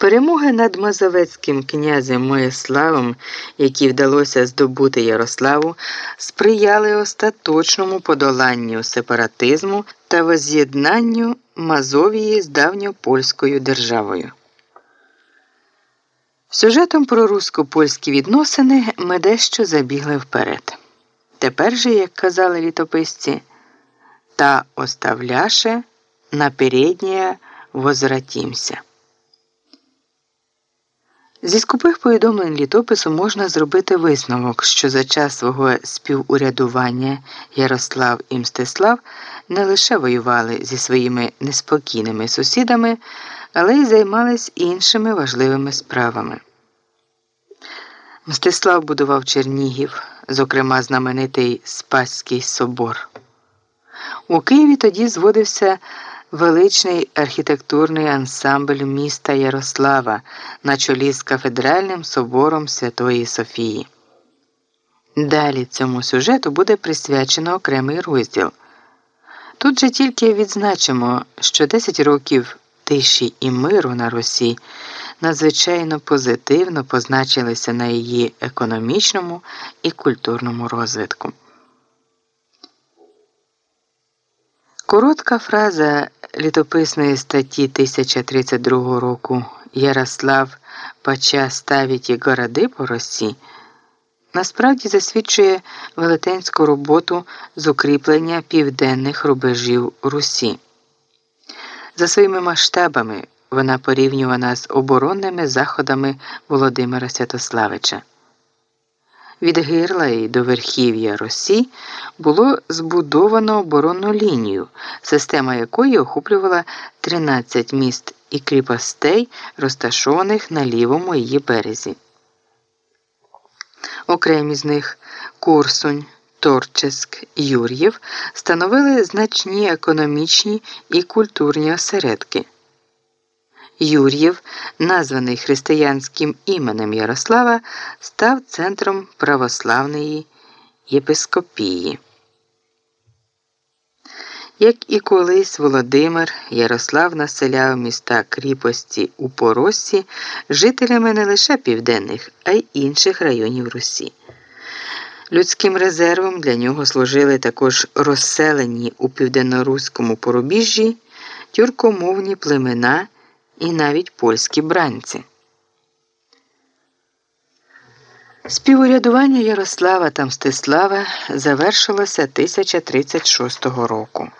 Перемоги над Мазовецьким князем Моєславом, які вдалося здобути Ярославу, сприяли остаточному подоланню сепаратизму та воз'єднанню Мазовії з давньопольською державою. Сюжетом про русько-польські відносини ми дещо забігли вперед. Тепер же, як казали літописці, та оставляше на переднє возвратімся. Зі скупих повідомлень літопису можна зробити висновок, що за час свого співурядування Ярослав і Мстислав не лише воювали зі своїми неспокійними сусідами, але й займались іншими важливими справами. Мстислав будував Чернігів, зокрема знаменитий Спаський собор. У Києві тоді зводився величний архітектурний ансамбль міста Ярослава на чолі з кафедральним собором Святої Софії. Далі цьому сюжету буде присвячено окремий розділ. Тут же тільки відзначимо, що 10 років тиші і миру на Русі надзвичайно позитивно позначилися на її економічному і культурному розвитку. Коротка фраза літописної статті 1032 року Ярослав поча ставить городи по Росі насправді засвідчує велетенську роботу з укріплення південних рубежів Русі. За своїми масштабами вона порівнювана з оборонними заходами Володимира Святославича. Від гирла і до верхів'я Росі було збудовано оборонну лінію, система якої охоплювала 13 міст і кріпостей, розташованих на лівому її березі. Окремі з них Курсунь, Торческ, Юр'єв становили значні економічні і культурні осередки. Юр'єв, названий християнським іменем Ярослава, став центром православної єпископії. Як і колись Володимир Ярослав населяв міста кріпості у Поросі жителями не лише південних, а й інших районів Русі. Людським резервом для нього служили також розселені у південноруському порубіжжі тюркомовні племена і навіть польські бранці. Співурядування Ярослава та Мстислава завершилося 1036 року.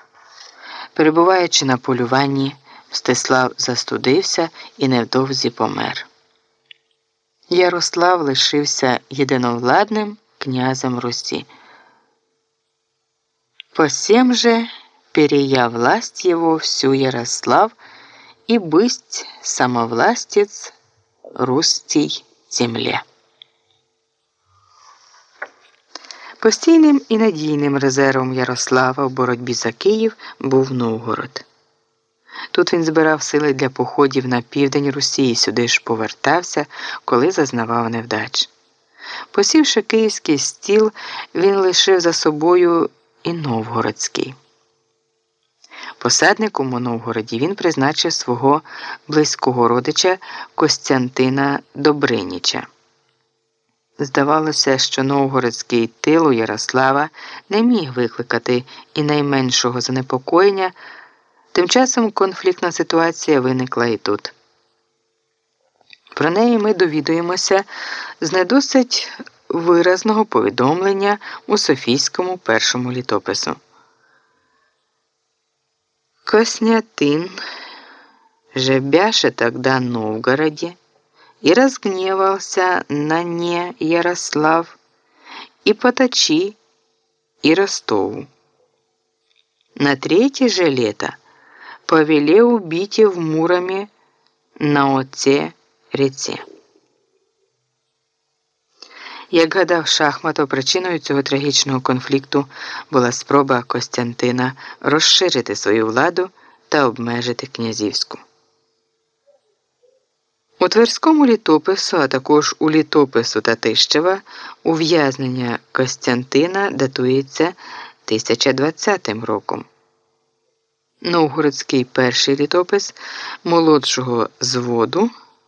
Перебуваючи на полюванні, Мстислав застудився і невдовзі помер. Ярослав лишився єдиновладним князем Русі. Посем же перея власть его всю Ярослав и бысть самовластец рустій земле. Постійним і надійним резервом Ярослава в боротьбі за Київ був Новгород. Тут він збирав сили для походів на південь Росії, сюди ж повертався, коли зазнавав невдач. Посівши київський стіл, він лишив за собою і Новгородський. Посадником у Новгороді він призначив свого близького родича Костянтина Добриніча. Здавалося, що новгородський тил у Ярослава не міг викликати і найменшого занепокоєння, тим часом конфліктна ситуація виникла і тут. Про неї ми довідуємося з недосить виразного повідомлення у Софійському першому літопису. Коснятин, жебяше тогда Новгороде, и разгневался на не Ярослав, и Поточи, и Ростову. На третье же лето повелел убить в Муроме на оце реце. Як гадав Шахматов, причиною цього трагічного конфлікту була спроба Костянтина розширити свою владу та обмежити князівську. У Тверському літопису, а також у літопису Татищева, ув'язнення Костянтина датується 1020 роком. Новгородський перший літопис молодшого зводу